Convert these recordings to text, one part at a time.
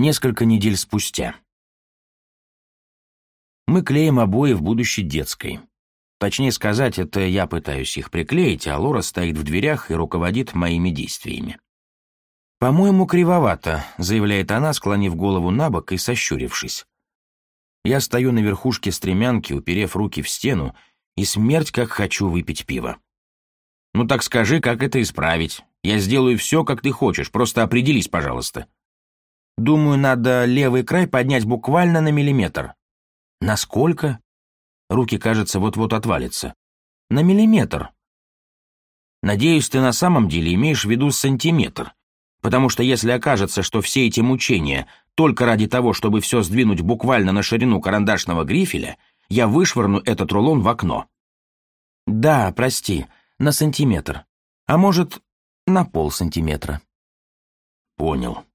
несколько недель спустя. Мы клеим обои в будущей детской. Точнее сказать, это я пытаюсь их приклеить, а Лора стоит в дверях и руководит моими действиями. «По-моему, кривовато», — заявляет она, склонив голову на бок и сощурившись. Я стою на верхушке стремянки, уперев руки в стену, и смерть как хочу выпить пиво. «Ну так скажи, как это исправить. Я сделаю все, как ты хочешь, просто определись, пожалуйста». Думаю, надо левый край поднять буквально на миллиметр. Насколько? Руки, кажется, вот-вот отвалятся. На миллиметр. Надеюсь, ты на самом деле имеешь в виду сантиметр. Потому что если окажется, что все эти мучения только ради того, чтобы все сдвинуть буквально на ширину карандашного грифеля, я вышвырну этот рулон в окно. Да, прости, на сантиметр. А может, на полсантиметра. Понял.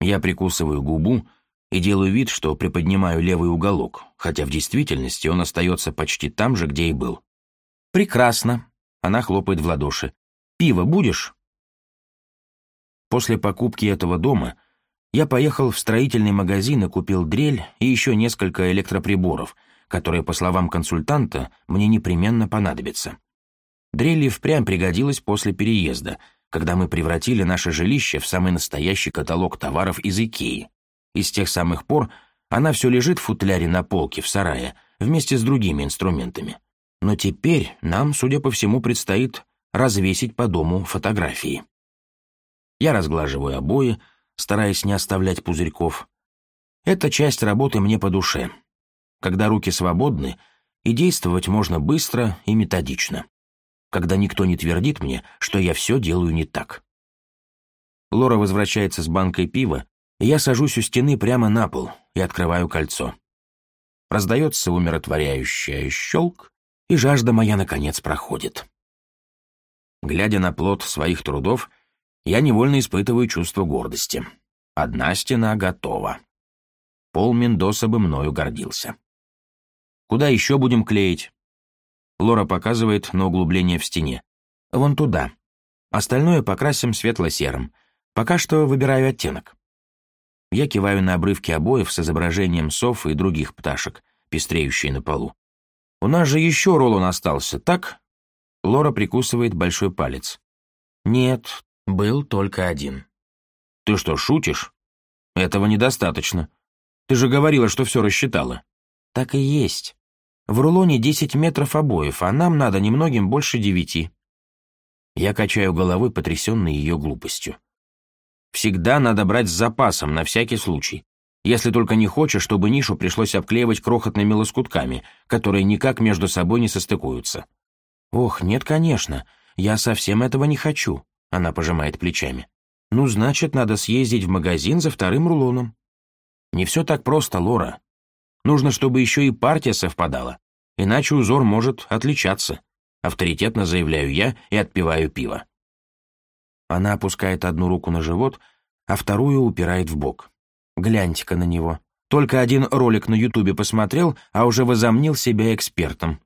Я прикусываю губу и делаю вид, что приподнимаю левый уголок, хотя в действительности он остается почти там же, где и был. «Прекрасно!» — она хлопает в ладоши. «Пиво будешь?» После покупки этого дома я поехал в строительный магазин и купил дрель и еще несколько электроприборов, которые, по словам консультанта, мне непременно понадобятся. Дрель и впрямь пригодилась после переезда — когда мы превратили наше жилище в самый настоящий каталог товаров из Икеи. И с тех самых пор она все лежит в футляре на полке в сарае вместе с другими инструментами. Но теперь нам, судя по всему, предстоит развесить по дому фотографии. Я разглаживаю обои, стараясь не оставлять пузырьков. Эта часть работы мне по душе. Когда руки свободны, и действовать можно быстро и методично когда никто не твердит мне, что я все делаю не так. Лора возвращается с банкой пива, и я сажусь у стены прямо на пол и открываю кольцо. Раздается умиротворяющая щелк, и жажда моя, наконец, проходит. Глядя на плод своих трудов, я невольно испытываю чувство гордости. Одна стена готова. Пол Мендоса бы мною гордился. Куда еще будем клеить? Лора показывает на углубление в стене. «Вон туда. Остальное покрасим светло-серым. Пока что выбираю оттенок». Я киваю на обрывки обоев с изображением сов и других пташек, пестреющие на полу. «У нас же еще рулон остался, так?» Лора прикусывает большой палец. «Нет, был только один». «Ты что, шутишь? Этого недостаточно. Ты же говорила, что все рассчитала». «Так и есть. В рулоне 10 метров обоев, а нам надо немногим больше девяти. Я качаю головой, потрясенный ее глупостью. Всегда надо брать с запасом, на всякий случай. Если только не хочешь, чтобы нишу пришлось обклеивать крохотными лоскутками, которые никак между собой не состыкуются. «Ох, нет, конечно. Я совсем этого не хочу», — она пожимает плечами. «Ну, значит, надо съездить в магазин за вторым рулоном». «Не все так просто, Лора. Нужно, чтобы еще и партия совпадала, иначе узор может отличаться. Авторитетно заявляю я и отпиваю пиво. Она опускает одну руку на живот, а вторую упирает в бок. Гляньте-ка на него. Только один ролик на Ютубе посмотрел, а уже возомнил себя экспертом.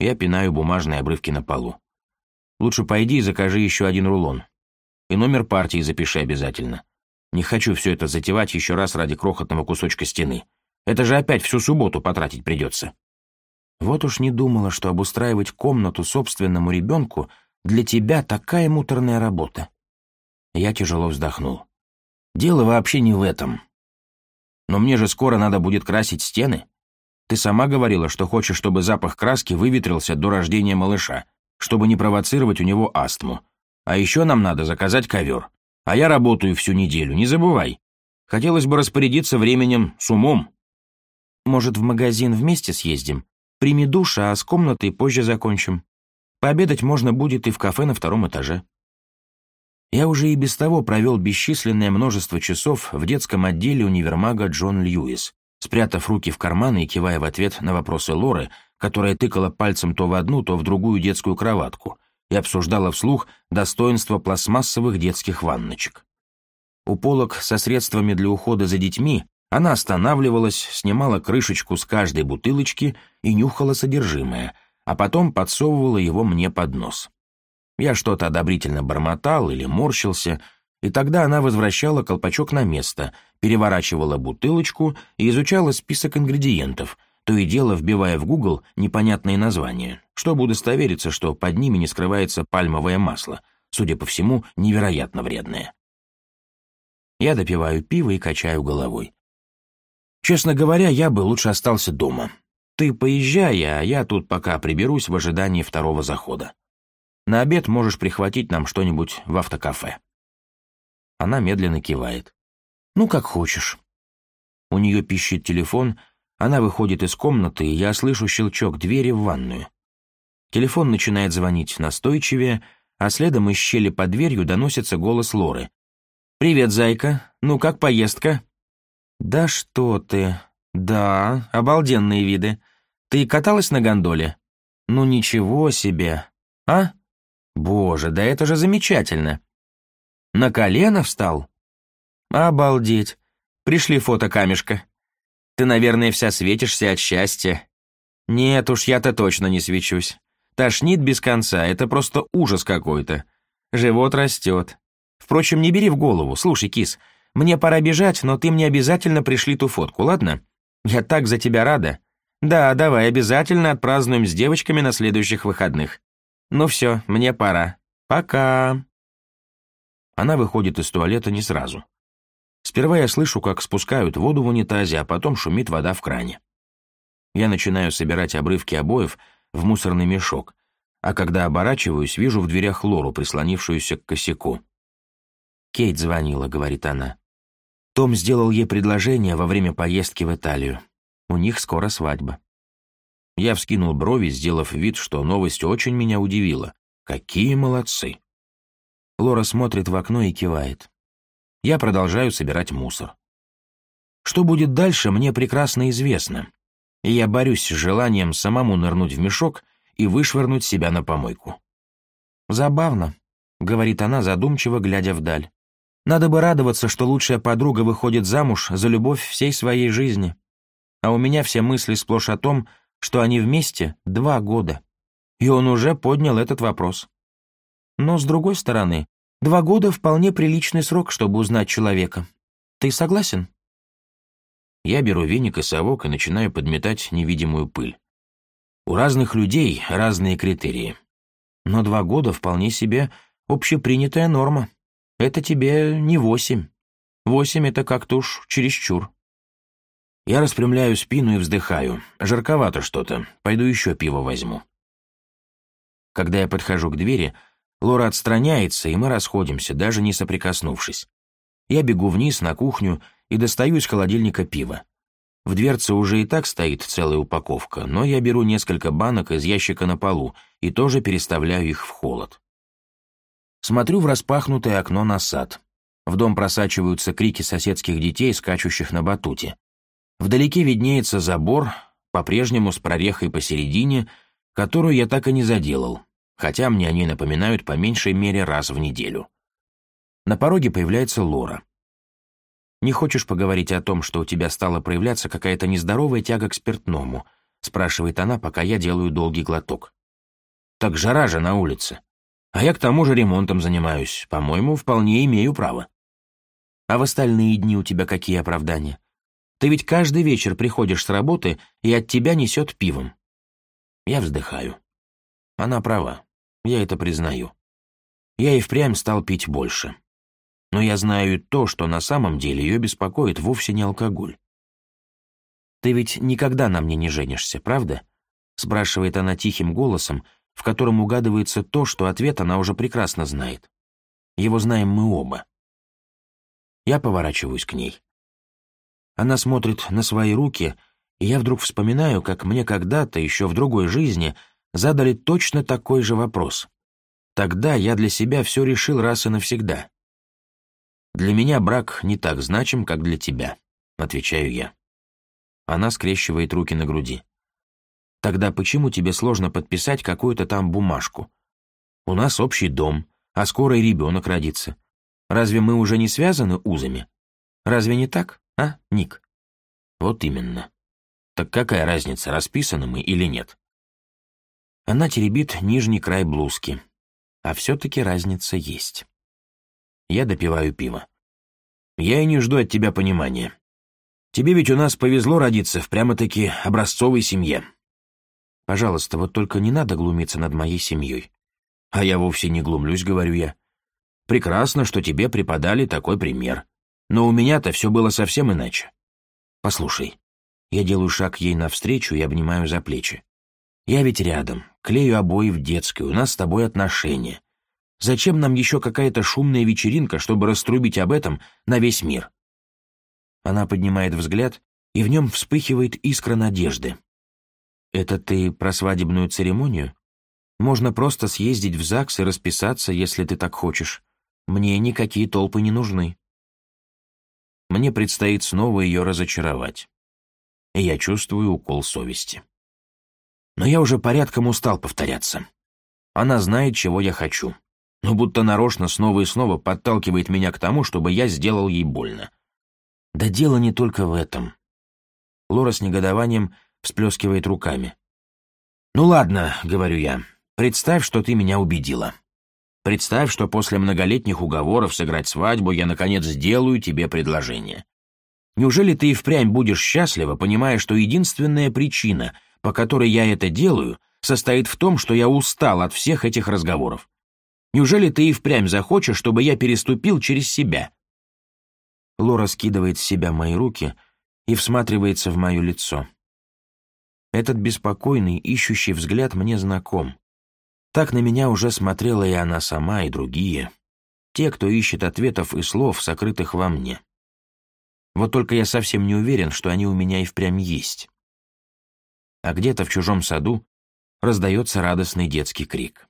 Я пинаю бумажные обрывки на полу. Лучше пойди и закажи еще один рулон. И номер партии запиши обязательно. Не хочу все это затевать еще раз ради крохотного кусочка стены. Это же опять всю субботу потратить придется. Вот уж не думала, что обустраивать комнату собственному ребенку для тебя такая муторная работа. Я тяжело вздохнул. Дело вообще не в этом. Но мне же скоро надо будет красить стены. Ты сама говорила, что хочешь, чтобы запах краски выветрился до рождения малыша, чтобы не провоцировать у него астму. А еще нам надо заказать ковер. А я работаю всю неделю, не забывай. Хотелось бы распорядиться временем с умом. Может, в магазин вместе съездим? Прими душ, а с комнатой позже закончим. Пообедать можно будет и в кафе на втором этаже. Я уже и без того провел бесчисленное множество часов в детском отделе универмага Джон Льюис, спрятав руки в карманы и кивая в ответ на вопросы Лоры, которая тыкала пальцем то в одну, то в другую детскую кроватку и обсуждала вслух достоинство пластмассовых детских ванночек. У полок со средствами для ухода за детьми она останавливалась, снимала крышечку с каждой бутылочки и нюхала содержимое, а потом подсовывала его мне под нос. Я что-то одобрительно бормотал или морщился, и тогда она возвращала колпачок на место, переворачивала бутылочку и изучала список ингредиентов, то и дело вбивая в Google непонятные названия, чтобы удостовериться, что под ними не скрывается пальмовое масло, судя по всему, невероятно вредное. Я допиваю пиво и качаю головой. Честно говоря, я бы лучше остался дома. Ты поезжай, а я тут пока приберусь в ожидании второго захода. На обед можешь прихватить нам что-нибудь в автокафе». Она медленно кивает. «Ну, как хочешь». У нее пищит телефон, она выходит из комнаты, и я слышу щелчок двери в ванную. Телефон начинает звонить настойчивее, а следом из щели под дверью доносится голос Лоры. «Привет, зайка. Ну, как поездка?» «Да что ты! Да, обалденные виды. Ты каталась на гондоле? Ну ничего себе! А? Боже, да это же замечательно!» «На колено встал?» «Обалдеть! Пришли фото камешка. Ты, наверное, вся светишься от счастья. Нет уж, я-то точно не свечусь. Тошнит без конца, это просто ужас какой-то. Живот растет. Впрочем, не бери в голову. Слушай, кис, мне пора бежать, но ты мне обязательно пришли ту фотку, ладно? Я так за тебя рада. Да, давай, обязательно отпразднуем с девочками на следующих выходных. Ну все, мне пора. Пока. Она выходит из туалета не сразу. Сперва я слышу, как спускают воду в унитазе, а потом шумит вода в кране. Я начинаю собирать обрывки обоев в мусорный мешок, а когда оборачиваюсь, вижу в дверях Лору, прислонившуюся к косяку. Кейт звонила», — говорит она. Том сделал ей предложение во время поездки в Италию. У них скоро свадьба. Я вскинул брови, сделав вид, что новость очень меня удивила. Какие молодцы! Лора смотрит в окно и кивает. Я продолжаю собирать мусор. Что будет дальше, мне прекрасно известно. И я борюсь с желанием самому нырнуть в мешок и вышвырнуть себя на помойку. «Забавно», — говорит она, задумчиво глядя вдаль. Надо бы радоваться, что лучшая подруга выходит замуж за любовь всей своей жизни. А у меня все мысли сплошь о том, что они вместе два года. И он уже поднял этот вопрос. Но, с другой стороны, два года — вполне приличный срок, чтобы узнать человека. Ты согласен? Я беру веник и совок и начинаю подметать невидимую пыль. У разных людей разные критерии. Но два года вполне себе общепринятая норма. Это тебе не восемь. Восемь — это как-то уж чересчур. Я распрямляю спину и вздыхаю. Жарковато что-то. Пойду еще пиво возьму. Когда я подхожу к двери, Лора отстраняется, и мы расходимся, даже не соприкоснувшись. Я бегу вниз на кухню и достаю из холодильника пиво. В дверце уже и так стоит целая упаковка, но я беру несколько банок из ящика на полу и тоже переставляю их в холод. Смотрю в распахнутое окно на сад. В дом просачиваются крики соседских детей, скачущих на батуте. Вдалеке виднеется забор, по-прежнему с прорехой посередине, которую я так и не заделал, хотя мне они напоминают по меньшей мере раз в неделю. На пороге появляется Лора. «Не хочешь поговорить о том, что у тебя стала проявляться какая-то нездоровая тяга к спиртному?» — спрашивает она, пока я делаю долгий глоток. «Так жара же на улице. А я к тому же ремонтом занимаюсь. По-моему, вполне имею право. А в остальные дни у тебя какие оправдания? Ты ведь каждый вечер приходишь с работы, и от тебя несет пивом. Я вздыхаю. Она права. Я это признаю. Я и впрямь стал пить больше. Но я знаю то, что на самом деле ее беспокоит вовсе не алкоголь. «Ты ведь никогда на мне не женишься, правда?» — спрашивает она тихим голосом, в котором угадывается то, что ответ она уже прекрасно знает. Его знаем мы оба. Я поворачиваюсь к ней. Она смотрит на свои руки, и я вдруг вспоминаю, как мне когда-то, еще в другой жизни, задали точно такой же вопрос. Тогда я для себя все решил раз и навсегда. «Для меня брак не так значим, как для тебя», — отвечаю я. Она скрещивает руки на груди. Тогда почему тебе сложно подписать какую-то там бумажку? У нас общий дом, а скоро и ребенок родится. Разве мы уже не связаны узами? Разве не так, а, Ник? Вот именно. Так какая разница, расписаны мы или нет? Она теребит нижний край блузки. А все-таки разница есть. Я допиваю пиво. Я и не жду от тебя понимания. Тебе ведь у нас повезло родиться в прямо-таки образцовой семье. Пожалуйста, вот только не надо глумиться над моей семьей. А я вовсе не глумлюсь, говорю я. Прекрасно, что тебе преподали такой пример. Но у меня-то все было совсем иначе. Послушай. Я делаю шаг ей навстречу и обнимаю за плечи. Я ведь рядом, клею обои в детской, у нас с тобой отношения. Зачем нам еще какая-то шумная вечеринка, чтобы раструбить об этом на весь мир? Она поднимает взгляд, и в нем вспыхивает искра надежды. Это ты про свадебную церемонию? Можно просто съездить в ЗАГС и расписаться, если ты так хочешь. Мне никакие толпы не нужны. Мне предстоит снова ее разочаровать. И я чувствую укол совести. Но я уже порядком устал повторяться. Она знает, чего я хочу. Но будто нарочно снова и снова подталкивает меня к тому, чтобы я сделал ей больно. Да дело не только в этом. Лора с негодованием всплескивает руками. «Ну ладно», — говорю я, — «представь, что ты меня убедила. Представь, что после многолетних уговоров сыграть свадьбу я, наконец, сделаю тебе предложение. Неужели ты и впрямь будешь счастлива, понимая, что единственная причина, по которой я это делаю, состоит в том, что я устал от всех этих разговоров? Неужели ты и впрямь захочешь, чтобы я переступил через себя?» Лора скидывает с себя мои руки и всматривается в мое лицо. Этот беспокойный, ищущий взгляд мне знаком. Так на меня уже смотрела и она сама, и другие. Те, кто ищет ответов и слов, сокрытых во мне. Вот только я совсем не уверен, что они у меня и впрямь есть. А где-то в чужом саду раздается радостный детский крик.